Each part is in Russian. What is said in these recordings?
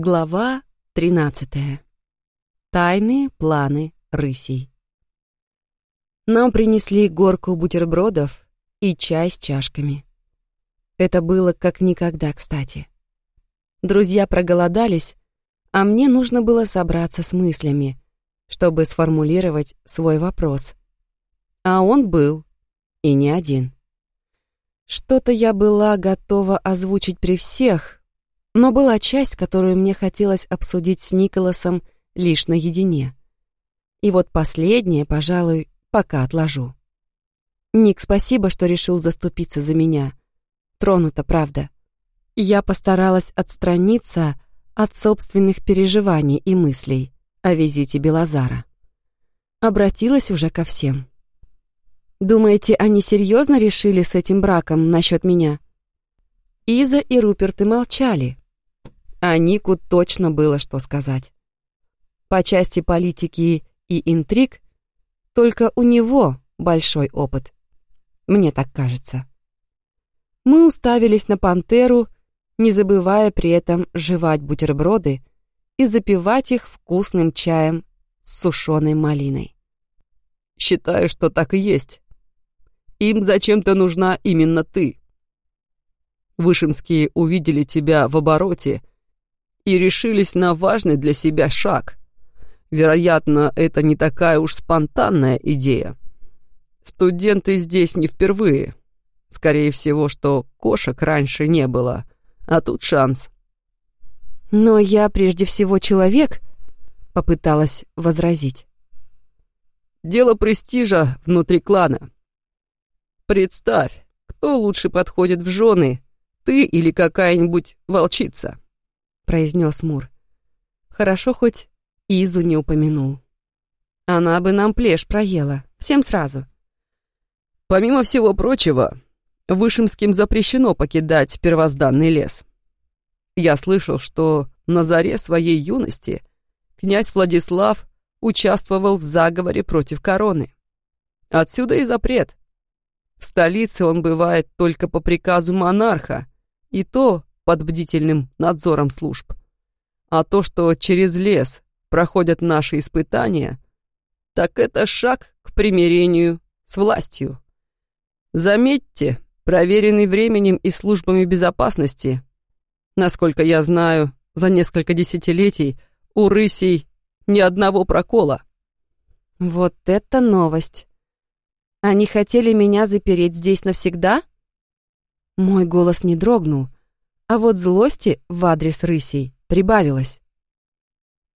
Глава 13. Тайные планы рысей. Нам принесли горку бутербродов и чай с чашками. Это было как никогда кстати. Друзья проголодались, а мне нужно было собраться с мыслями, чтобы сформулировать свой вопрос. А он был, и не один. Что-то я была готова озвучить при всех, но была часть, которую мне хотелось обсудить с Николасом лишь наедине. И вот последнее, пожалуй, пока отложу. Ник, спасибо, что решил заступиться за меня. Тронута, правда. Я постаралась отстраниться от собственных переживаний и мыслей о визите Белозара. Обратилась уже ко всем. Думаете, они серьезно решили с этим браком насчет меня? Иза и Руперты молчали, а Нику точно было что сказать. По части политики и интриг только у него большой опыт. Мне так кажется. Мы уставились на пантеру, не забывая при этом жевать бутерброды и запивать их вкусным чаем с сушеной малиной. «Считаю, что так и есть. Им зачем-то нужна именно ты», Вышемские увидели тебя в обороте и решились на важный для себя шаг. Вероятно, это не такая уж спонтанная идея. Студенты здесь не впервые. Скорее всего, что кошек раньше не было, а тут шанс. «Но я прежде всего человек», — попыталась возразить. «Дело престижа внутри клана. Представь, кто лучше подходит в жены ты или какая-нибудь волчица», — произнес Мур. «Хорошо хоть Изу не упомянул. Она бы нам плешь проела, всем сразу». «Помимо всего прочего, Вышемским запрещено покидать первозданный лес. Я слышал, что на заре своей юности князь Владислав участвовал в заговоре против короны. Отсюда и запрет. В столице он бывает только по приказу монарха, и то под бдительным надзором служб. А то, что через лес проходят наши испытания, так это шаг к примирению с властью. Заметьте, проверенный временем и службами безопасности, насколько я знаю, за несколько десятилетий у рысей ни одного прокола. Вот это новость. Они хотели меня запереть здесь навсегда? Мой голос не дрогнул, а вот злости в адрес рысей прибавилось.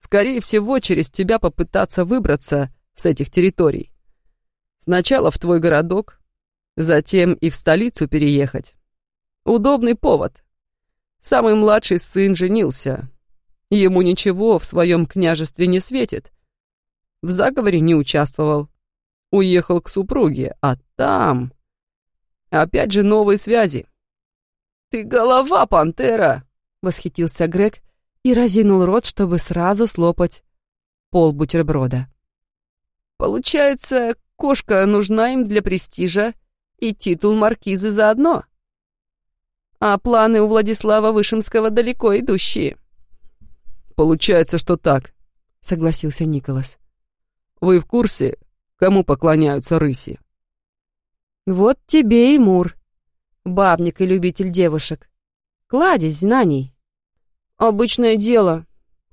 Скорее всего, через тебя попытаться выбраться с этих территорий. Сначала в твой городок, затем и в столицу переехать. Удобный повод. Самый младший сын женился. Ему ничего в своем княжестве не светит. В заговоре не участвовал. Уехал к супруге, а там... Опять же новые связи. «Ты голова, пантера!» — восхитился Грег и разинул рот, чтобы сразу слопать пол бутерброда. «Получается, кошка нужна им для престижа и титул маркизы заодно. А планы у Владислава Вышемского далеко идущие». «Получается, что так», — согласился Николас. «Вы в курсе, кому поклоняются рыси?» Вот тебе и Мур, бабник и любитель девушек. Кладезь знаний. Обычное дело.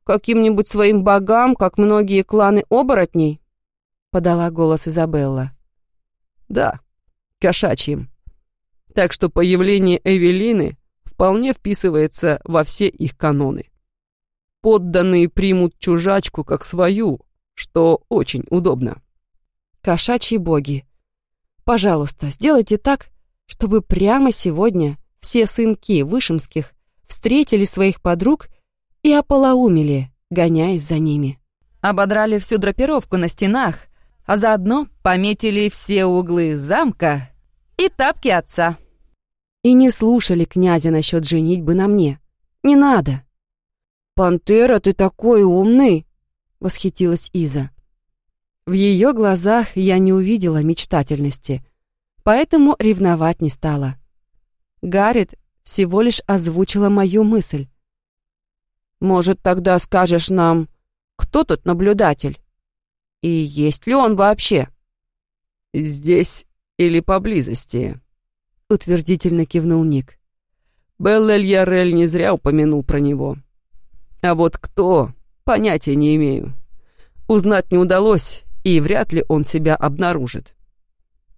Каким-нибудь своим богам, как многие кланы оборотней, подала голос Изабелла. Да, кошачьим. Так что появление Эвелины вполне вписывается во все их каноны. Подданные примут чужачку как свою, что очень удобно. Кошачьи боги. Пожалуйста, сделайте так, чтобы прямо сегодня все сынки Вышемских встретили своих подруг и ополоумели, гоняясь за ними. Ободрали всю драпировку на стенах, а заодно пометили все углы замка и тапки отца. И не слушали князя насчет женитьбы на мне. Не надо. «Пантера, ты такой умный!» — восхитилась Иза. В ее глазах я не увидела мечтательности, поэтому ревновать не стала. Гаррит всего лишь озвучила мою мысль. Может, тогда скажешь нам, кто тут наблюдатель? И есть ли он вообще?» «Здесь или поблизости», — утвердительно кивнул Ник. Беллель Ярель не зря упомянул про него. А вот кто, понятия не имею. Узнать не удалось, и вряд ли он себя обнаружит.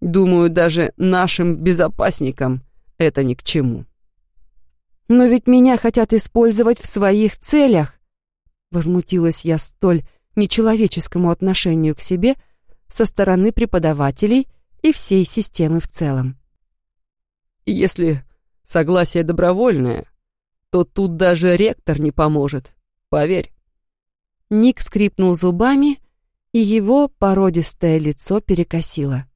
Думаю, даже нашим безопасникам это ни к чему. «Но ведь меня хотят использовать в своих целях!» Возмутилась я столь нечеловеческому отношению к себе со стороны преподавателей и всей системы в целом. «Если согласие добровольное, то тут даже ректор не поможет, поверь». Ник скрипнул зубами, и его породистое лицо перекосило.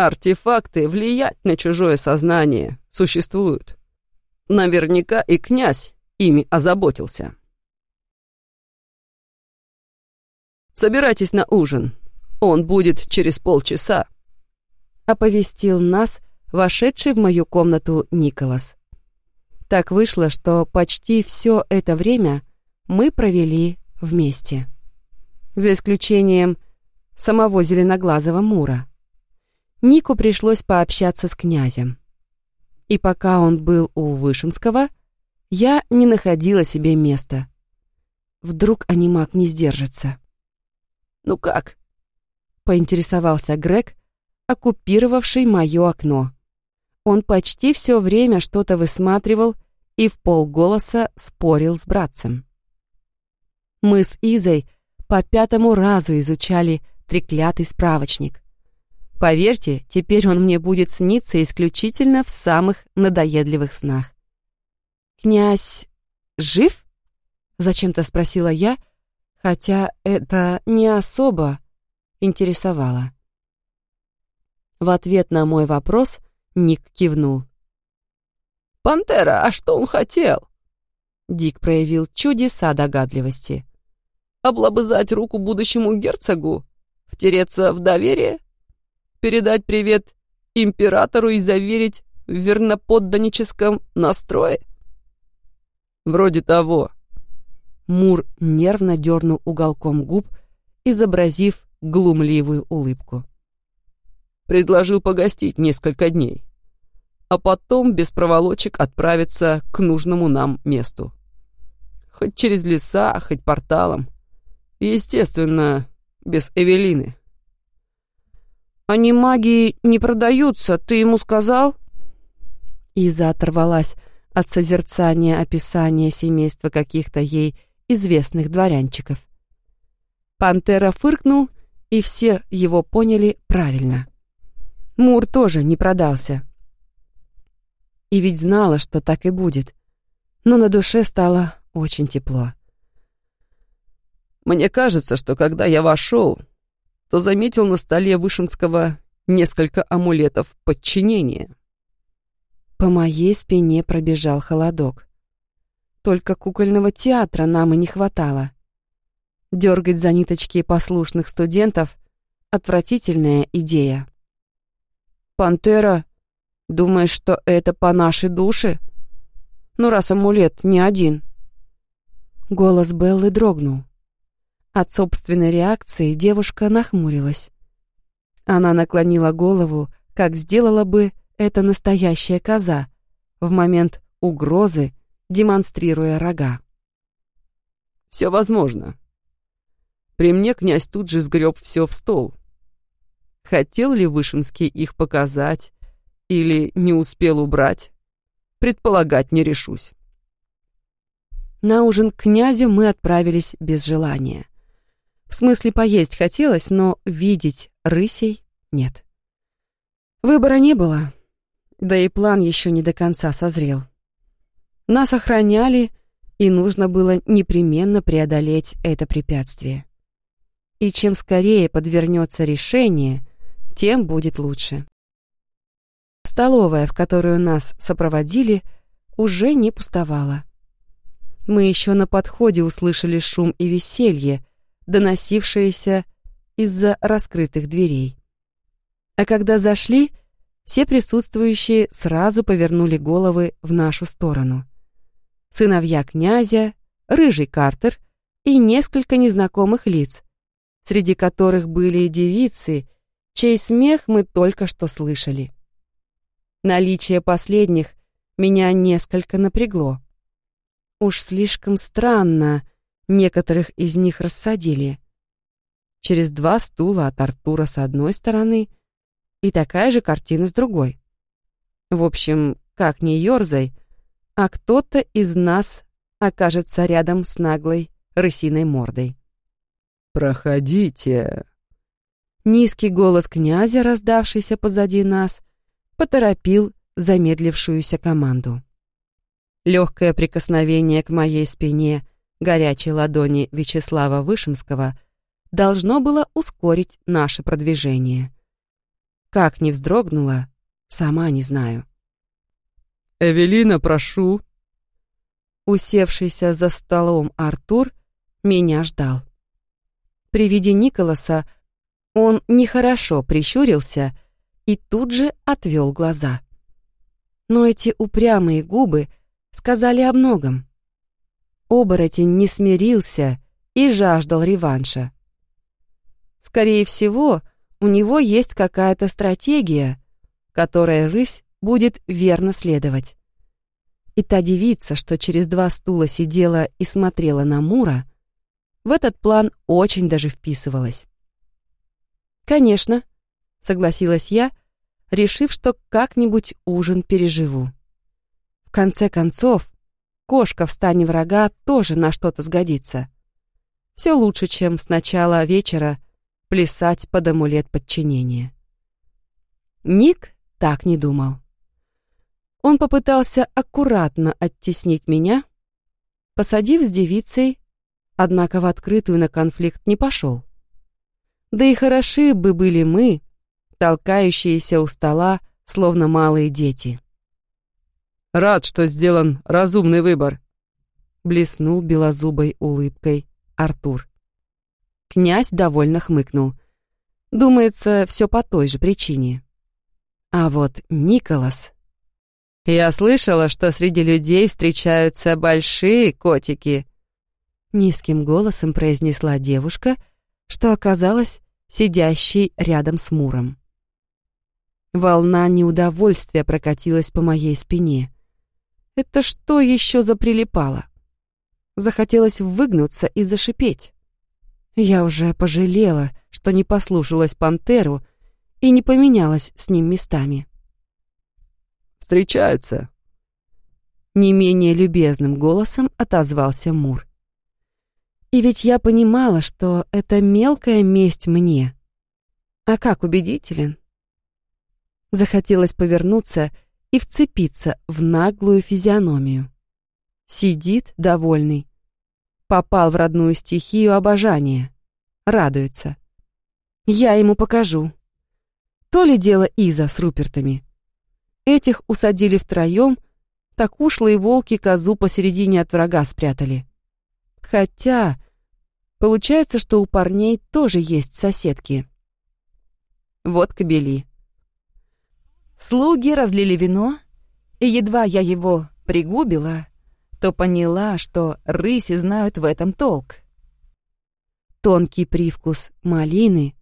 Артефакты влиять на чужое сознание существуют. Наверняка и князь ими озаботился. Собирайтесь на ужин. Он будет через полчаса. Оповестил нас вошедший в мою комнату Николас. Так вышло, что почти все это время мы провели вместе. За исключением самого зеленоглазого Мура. Нику пришлось пообщаться с князем. И пока он был у Вышемского, я не находила себе места. Вдруг анимак не сдержится. «Ну как?» — поинтересовался Грег, оккупировавший мое окно. Он почти все время что-то высматривал и в полголоса спорил с братцем. Мы с Изой по пятому разу изучали треклятый справочник. Поверьте, теперь он мне будет сниться исключительно в самых надоедливых снах. «Князь жив?» — зачем-то спросила я, хотя это не особо интересовало. В ответ на мой вопрос Ник кивнул. «Пантера, а что он хотел?» Дик проявил чудеса догадливости. «Облобызать руку будущему герцогу? Втереться в доверие?» Передать привет императору и заверить в верноподданническом настрое? Вроде того. Мур нервно дернул уголком губ, изобразив глумливую улыбку. Предложил погостить несколько дней, а потом без проволочек отправиться к нужному нам месту. Хоть через леса, хоть порталом. Естественно, без Эвелины. «Они магии не продаются, ты ему сказал?» Иза оторвалась от созерцания описания семейства каких-то ей известных дворянчиков. Пантера фыркнул, и все его поняли правильно. Мур тоже не продался. И ведь знала, что так и будет. Но на душе стало очень тепло. «Мне кажется, что когда я вошел, то заметил на столе Вышинского несколько амулетов подчинения. По моей спине пробежал холодок. Только кукольного театра нам и не хватало. Дергать за ниточки послушных студентов — отвратительная идея. «Пантера, думаешь, что это по нашей душе? Ну, раз амулет не один». Голос Беллы дрогнул. От собственной реакции девушка нахмурилась. Она наклонила голову, как сделала бы это настоящая коза, в момент угрозы, демонстрируя рога. «Все возможно. При мне князь тут же сгреб все в стол. Хотел ли Вышинский их показать или не успел убрать, предполагать не решусь. На ужин к князю мы отправились без желания. В смысле, поесть хотелось, но видеть рысей нет. Выбора не было, да и план еще не до конца созрел. Нас охраняли, и нужно было непременно преодолеть это препятствие. И чем скорее подвернется решение, тем будет лучше. Столовая, в которую нас сопроводили, уже не пустовала. Мы еще на подходе услышали шум и веселье, доносившееся из-за раскрытых дверей. А когда зашли, все присутствующие сразу повернули головы в нашу сторону. Сыновья князя, рыжий Картер и несколько незнакомых лиц, среди которых были девицы, чей смех мы только что слышали. Наличие последних меня несколько напрягло. Уж слишком странно некоторых из них рассадили. Через два стула от Артура с одной стороны и такая же картина с другой. В общем, как ни ёрзай, а кто-то из нас окажется рядом с наглой рысиной мордой. «Проходите!» Низкий голос князя, раздавшийся позади нас, поторопил замедлившуюся команду. Легкое прикосновение к моей спине горячей ладони Вячеслава Вышемского должно было ускорить наше продвижение. Как не вздрогнула, сама не знаю. «Эвелина, прошу!» Усевшийся за столом Артур меня ждал. При виде Николаса он нехорошо прищурился и тут же отвел глаза. Но эти упрямые губы сказали о многом. Оборотень не смирился и жаждал реванша. Скорее всего, у него есть какая-то стратегия, которой рысь будет верно следовать. И та девица, что через два стула сидела и смотрела на Мура, в этот план очень даже вписывалась. «Конечно», — согласилась я, решив, что как-нибудь ужин переживу. В конце концов, кошка в стане врага тоже на что-то сгодится. Все лучше, чем с начала вечера плясать под амулет подчинения. Ник так не думал. Он попытался аккуратно оттеснить меня, посадив с девицей, однако в открытую на конфликт не пошел. Да и хороши бы были мы, толкающиеся у стола, словно малые дети. «Рад, что сделан разумный выбор», — блеснул белозубой улыбкой Артур. Князь довольно хмыкнул. Думается, все по той же причине. А вот Николас... «Я слышала, что среди людей встречаются большие котики», — низким голосом произнесла девушка — что оказалась сидящей рядом с Муром. Волна неудовольствия прокатилась по моей спине. Это что еще за прилипало? Захотелось выгнуться и зашипеть. Я уже пожалела, что не послушалась пантеру и не поменялась с ним местами. «Встречаются», не менее любезным голосом отозвался Мур. И ведь я понимала, что это мелкая месть мне. А как убедителен? Захотелось повернуться и вцепиться в наглую физиономию. Сидит довольный. Попал в родную стихию обожания. Радуется. Я ему покажу. То ли дело Иза с Рупертами. Этих усадили втроем, так ушлые волки козу посередине от врага спрятали. Хотя, получается, что у парней тоже есть соседки. Вот кобели. Слуги разлили вино, и едва я его пригубила, то поняла, что рыси знают в этом толк. Тонкий привкус малины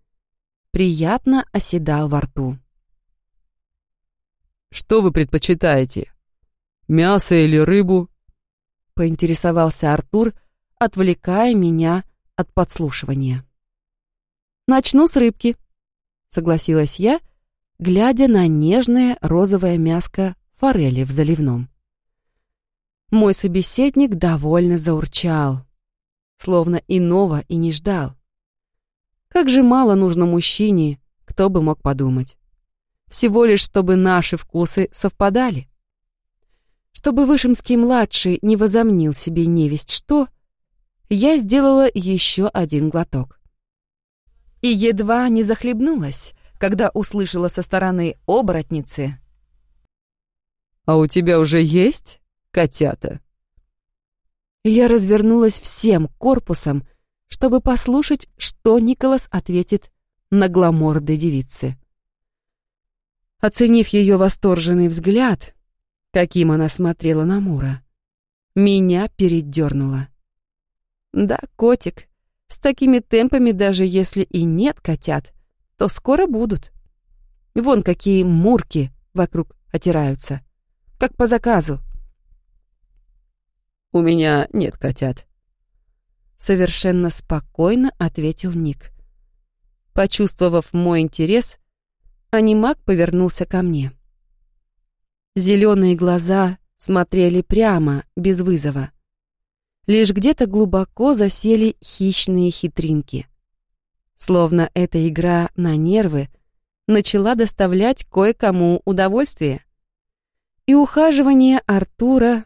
приятно оседал во рту. «Что вы предпочитаете? Мясо или рыбу?» — поинтересовался Артур, — отвлекая меня от подслушивания. «Начну с рыбки», — согласилась я, глядя на нежное розовое мяско форели в заливном. Мой собеседник довольно заурчал, словно иного и не ждал. Как же мало нужно мужчине, кто бы мог подумать. Всего лишь, чтобы наши вкусы совпадали. Чтобы Вышемский-младший не возомнил себе невесть что, я сделала еще один глоток. И едва не захлебнулась, когда услышала со стороны оборотницы. «А у тебя уже есть котята?» Я развернулась всем корпусом, чтобы послушать, что Николас ответит на гламорды девицы. Оценив ее восторженный взгляд, каким она смотрела на Мура, меня передернуло. Да, котик, с такими темпами даже если и нет котят, то скоро будут. Вон какие мурки вокруг отираются. Как по заказу. «У меня нет котят», — совершенно спокойно ответил Ник. Почувствовав мой интерес, анимак повернулся ко мне. Зеленые глаза смотрели прямо, без вызова. Лишь где-то глубоко засели хищные хитринки. Словно эта игра на нервы начала доставлять кое-кому удовольствие. И ухаживание Артура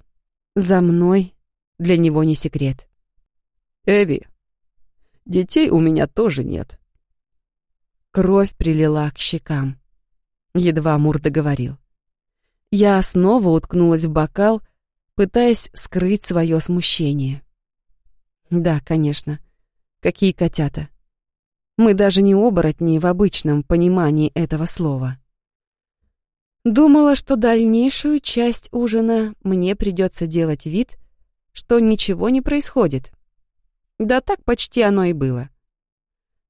за мной для него не секрет. «Эви, детей у меня тоже нет». Кровь прилила к щекам. Едва Мур договорил. Я снова уткнулась в бокал, пытаясь скрыть свое смущение. Да, конечно. Какие котята. Мы даже не оборотни в обычном понимании этого слова. Думала, что дальнейшую часть ужина мне придется делать вид, что ничего не происходит. Да так почти оно и было.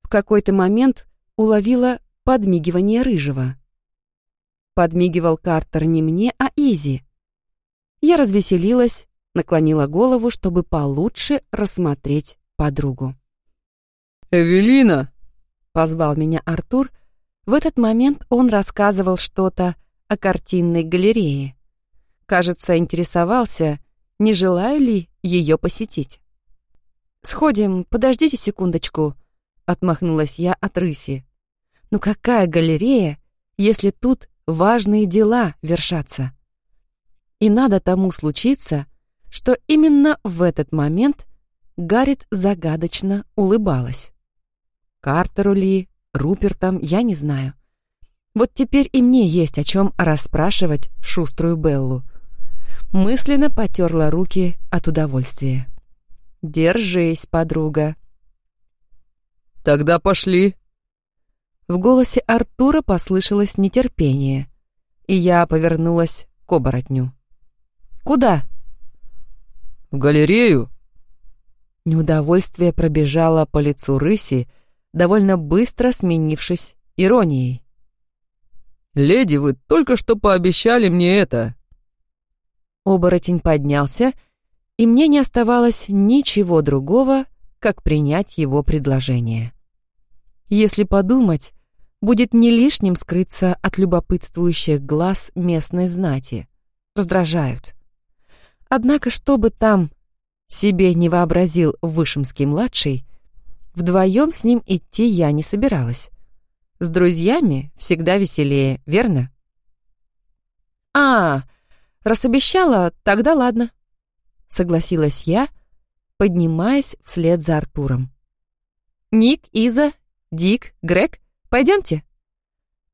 В какой-то момент уловила подмигивание рыжего. Подмигивал Картер не мне, а Изи. Я развеселилась, наклонила голову, чтобы получше рассмотреть подругу. «Эвелина!» — позвал меня Артур. В этот момент он рассказывал что-то о картинной галерее. Кажется, интересовался, не желаю ли ее посетить. «Сходим, подождите секундочку», — отмахнулась я от рыси. «Ну какая галерея, если тут важные дела вершатся?» И надо тому случиться, что именно в этот момент Гаррит загадочно улыбалась. Картеру ли, Рупертом, я не знаю. Вот теперь и мне есть о чем расспрашивать шуструю Беллу. Мысленно потерла руки от удовольствия. «Держись, подруга». «Тогда пошли». В голосе Артура послышалось нетерпение, и я повернулась к оборотню. «Куда?» «В галерею». Неудовольствие пробежало по лицу рыси, довольно быстро сменившись иронией. «Леди, вы только что пообещали мне это». Оборотень поднялся, и мне не оставалось ничего другого, как принять его предложение. Если подумать, будет не лишним скрыться от любопытствующих глаз местной знати. Раздражают. Однако, что бы там себе не вообразил Вышемский-младший, вдвоем с ним идти я не собиралась. С друзьями всегда веселее, верно? «А, раз обещала, тогда ладно», — согласилась я, поднимаясь вслед за Артуром. «Ник, Иза, Дик, Грег, пойдемте.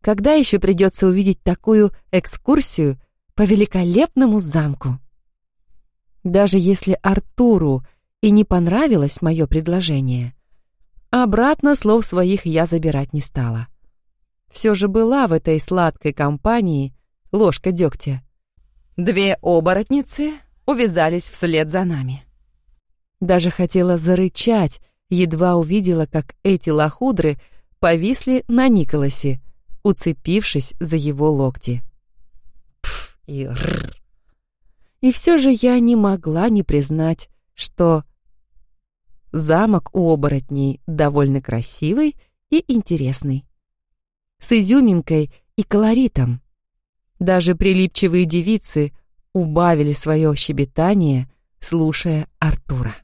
Когда еще придется увидеть такую экскурсию по великолепному замку?» Даже если Артуру и не понравилось мое предложение, обратно слов своих я забирать не стала. Все же была в этой сладкой компании ложка дегтя. Две оборотницы увязались вслед за нами. Даже хотела зарычать, едва увидела, как эти лохудры повисли на Николасе, уцепившись за его локти. Пф и рррр. И все же я не могла не признать, что замок у оборотней довольно красивый и интересный с изюминкой и колоритом. Даже прилипчивые девицы убавили свое щебетание, слушая Артура.